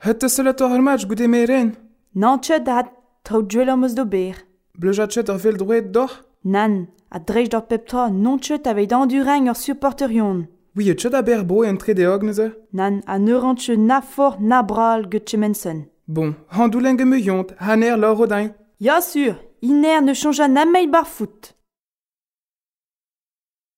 Het se la tor match goude meren. Nantchet dat trao dwell am eus d'ober. Blejachet ar vel droet doch. Nan, a drej d'or pep tra, nontchet aveit endureng ur supporterion. Oui, et chet a ber bo en tre de ogneze. Nan, a neurantche na for na bral get chemensen. Bon, handoulen gemeuiont, haner lor odain. Ya sur, iner ne chanja na mail bar foot.